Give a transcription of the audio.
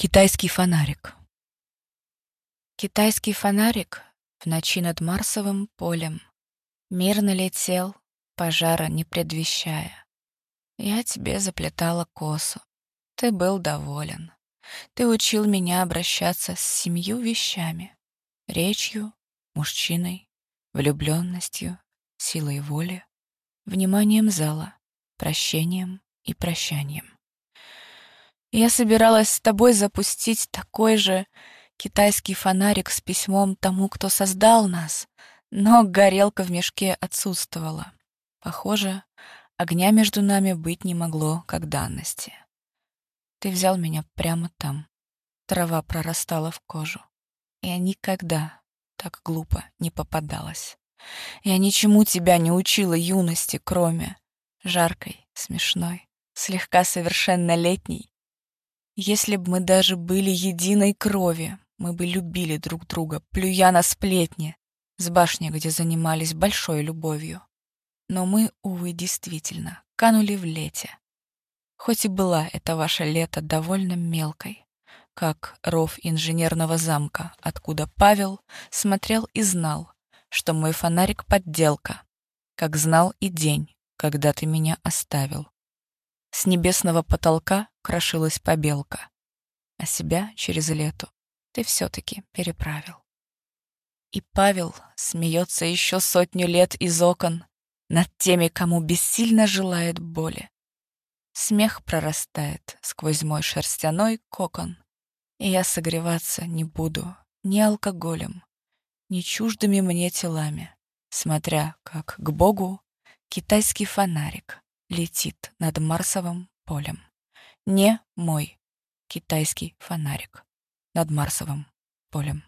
Китайский фонарик. Китайский фонарик в ночи над Марсовым полем Мирно летел, пожара не предвещая. Я тебе заплетала косу, ты был доволен. Ты учил меня обращаться с семью вещами. Речью, мужчиной, влюбленностью, силой воли, вниманием зала, прощением и прощанием. Я собиралась с тобой запустить такой же китайский фонарик с письмом тому, кто создал нас, но горелка в мешке отсутствовала. Похоже, огня между нами быть не могло, как данности. Ты взял меня прямо там. Трава прорастала в кожу. Я никогда так глупо не попадалась. Я ничему тебя не учила юности, кроме жаркой, смешной, слегка совершеннолетней если бы мы даже были единой крови, мы бы любили друг друга, плюя на сплетни, с башни, где занимались большой любовью. Но мы, увы, действительно, канули в лете. Хоть и была эта ваша лето довольно мелкой, как ров инженерного замка, откуда Павел смотрел и знал, что мой фонарик — подделка, как знал и день, когда ты меня оставил. С небесного потолка крошилась побелка, а себя через лету ты все-таки переправил. И Павел смеется еще сотню лет из окон над теми, кому бессильно желает боли. Смех прорастает сквозь мой шерстяной кокон, и я согреваться не буду ни алкоголем, ни чуждыми мне телами, смотря как к Богу китайский фонарик летит над Марсовым полем. Не мой китайский фонарик над Марсовым полем.